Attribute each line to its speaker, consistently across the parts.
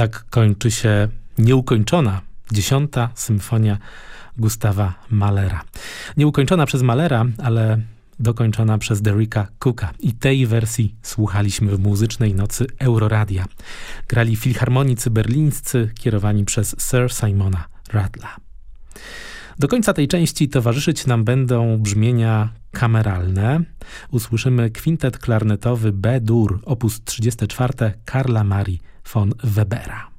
Speaker 1: Tak kończy się nieukończona dziesiąta symfonia Gustawa Mahlera. Nieukończona przez Mahlera, ale dokończona przez Derricka Cooka. I tej wersji słuchaliśmy w muzycznej nocy Euroradia. Grali filharmonicy berlińscy kierowani przez Sir Simona Radla. Do końca tej części towarzyszyć nam będą brzmienia kameralne. Usłyszymy kwintet klarnetowy B-dur, op. 34 Karla Marii von Webera.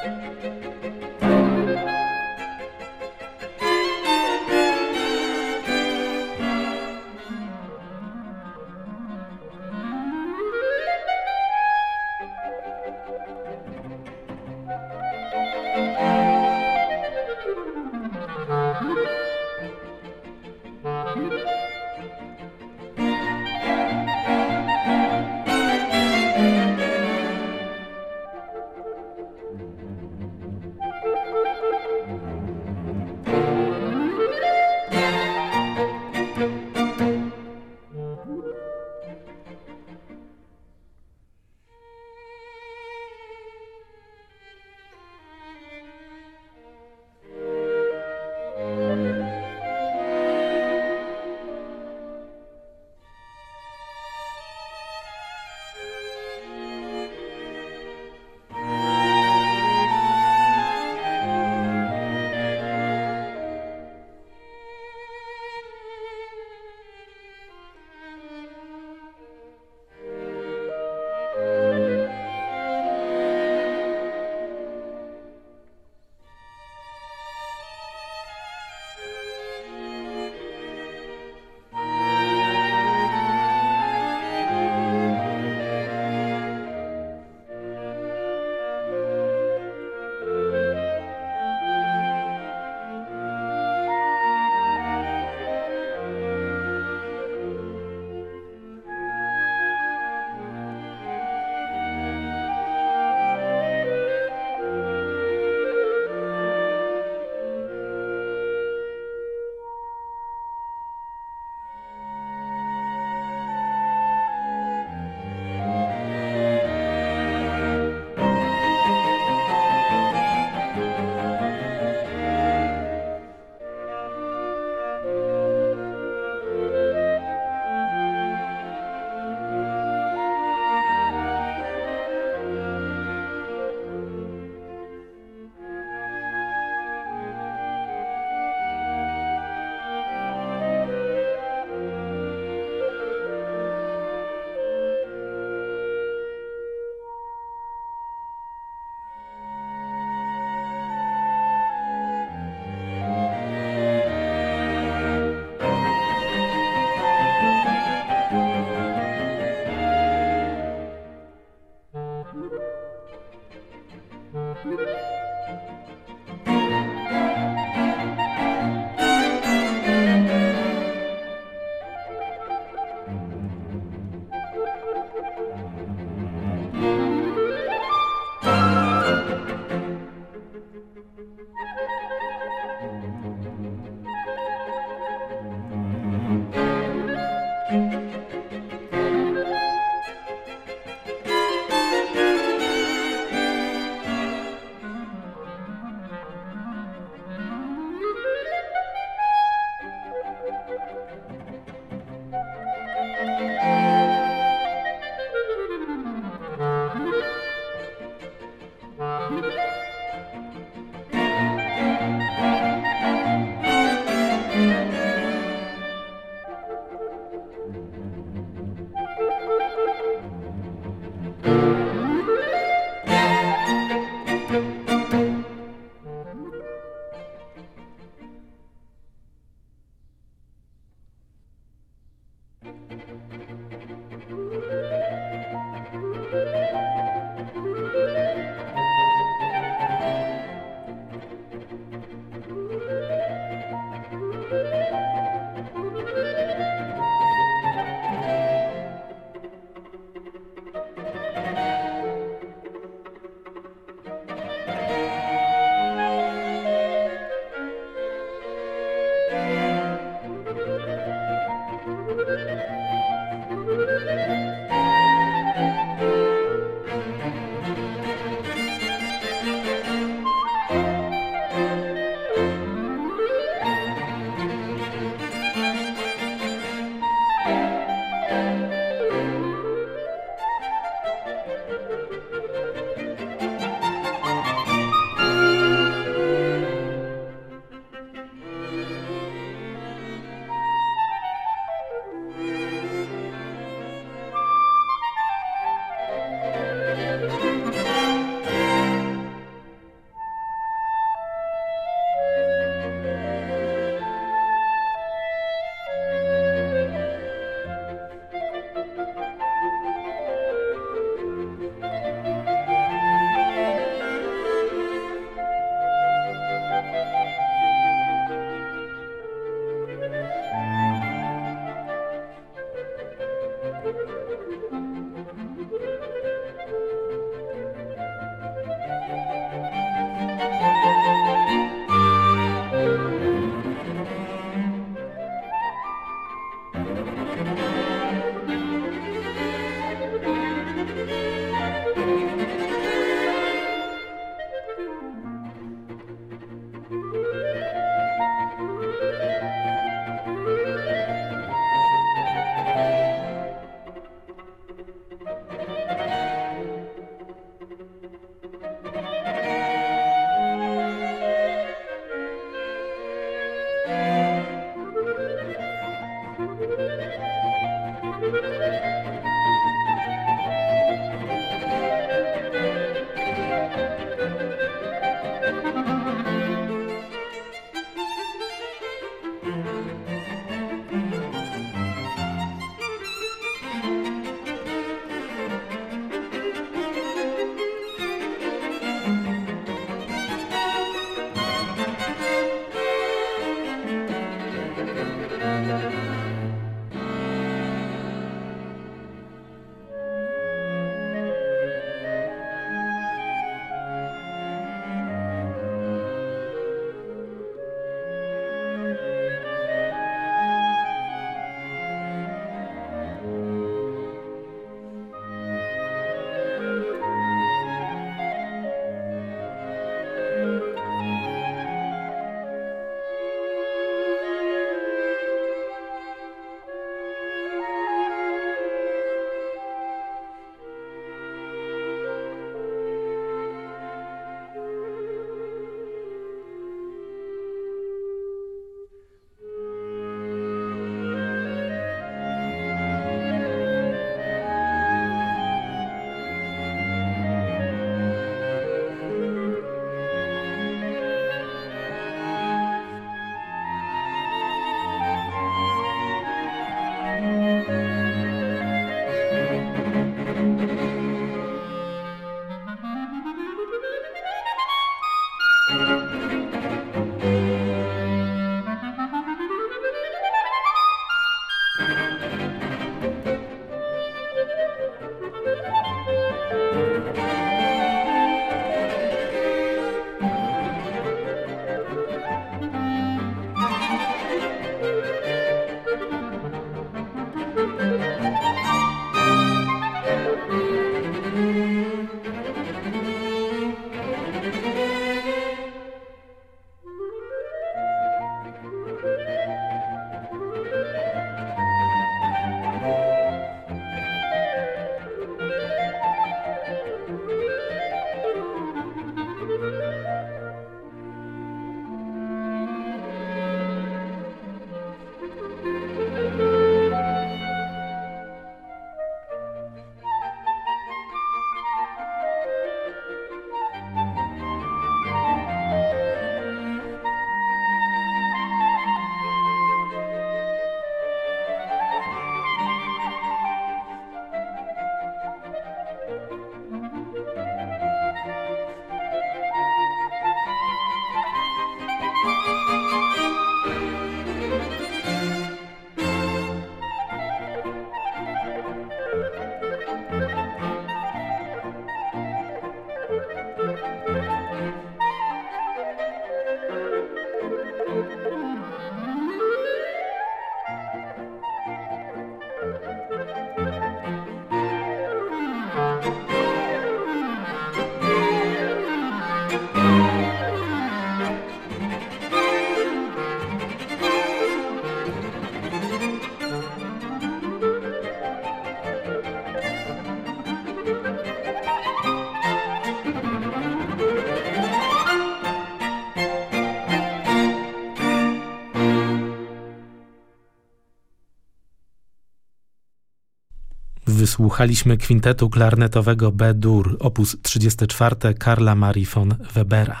Speaker 1: Wysłuchaliśmy kwintetu klarnetowego B-dur, op. 34 Karla Marie von Webera.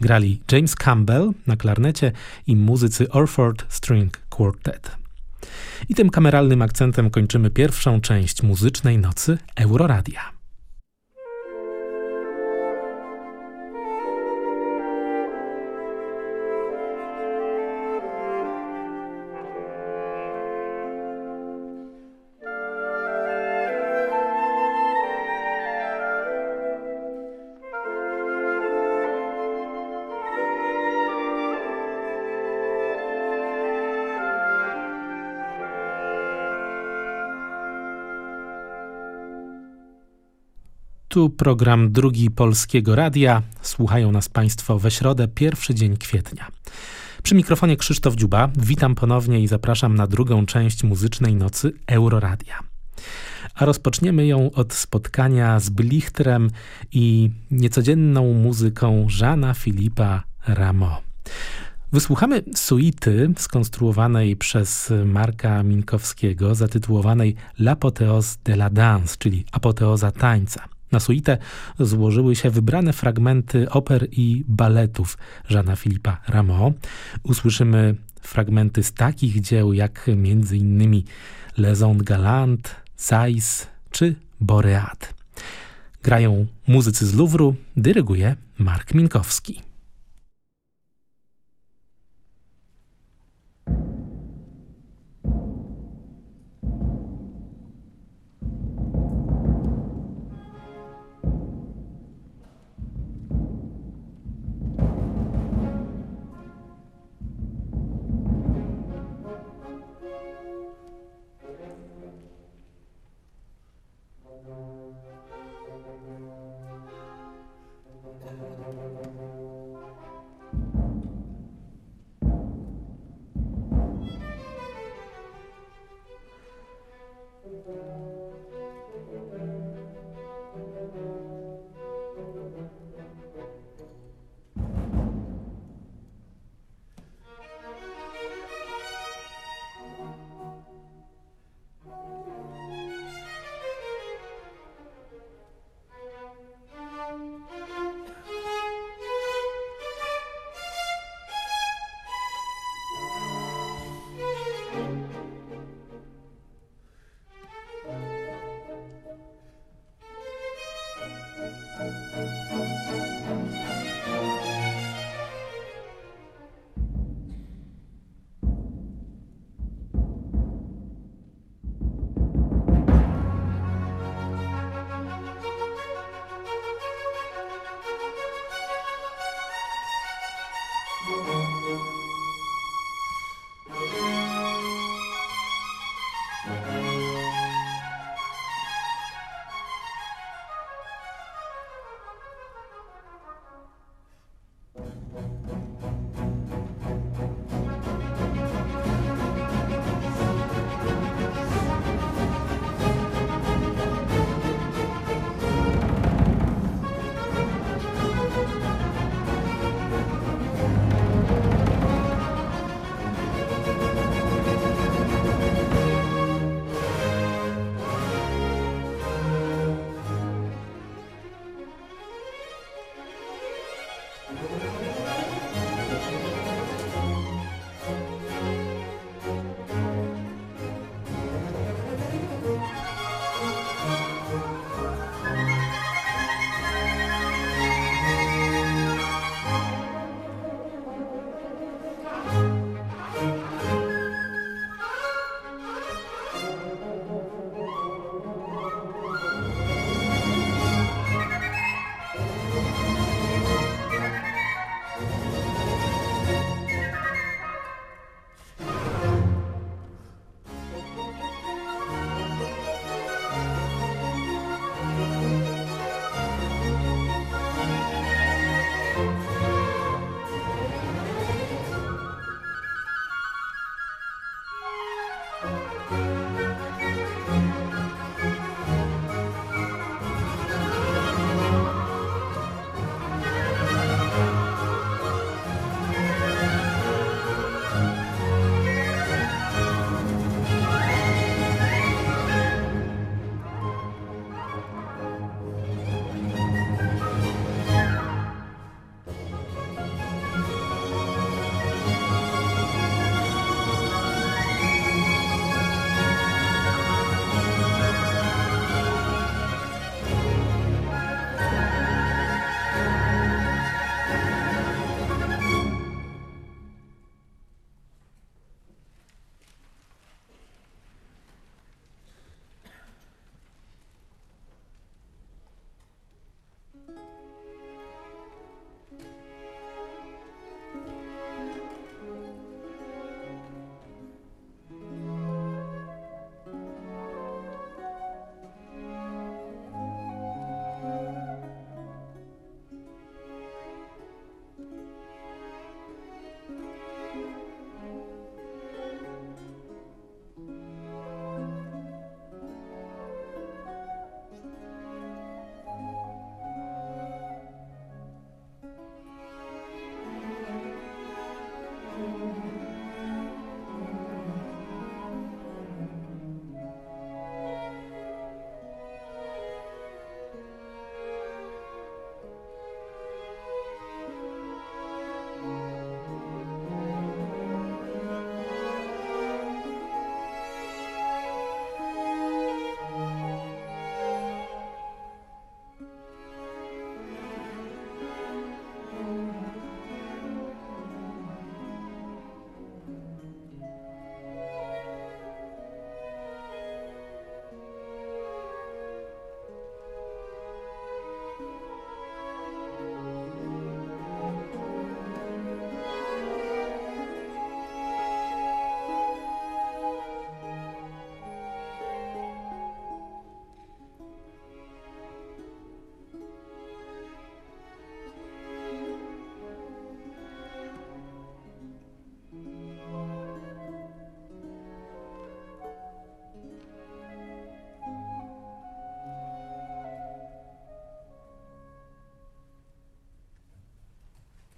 Speaker 1: Grali James Campbell na klarnecie i muzycy Orford String Quartet. I tym kameralnym akcentem kończymy pierwszą część muzycznej nocy Euroradia. Tu program drugi Polskiego Radia. Słuchają nas Państwo we środę, pierwszy dzień kwietnia. Przy mikrofonie Krzysztof Dziuba. Witam ponownie i zapraszam na drugą część muzycznej nocy Euroradia. A rozpoczniemy ją od spotkania z Blichtrem i niecodzienną muzyką Żana Filipa Rameau. Wysłuchamy suity skonstruowanej przez Marka Minkowskiego, zatytułowanej L'Apotheose de la Danse, czyli apoteoza tańca. Na suite złożyły się wybrane fragmenty oper i baletów Żana Filipa Rameau. Usłyszymy fragmenty z takich dzieł jak m.in. Les Ondes Galantes, Sais czy Boreat. Grają muzycy z Louvru, dyryguje Mark Minkowski.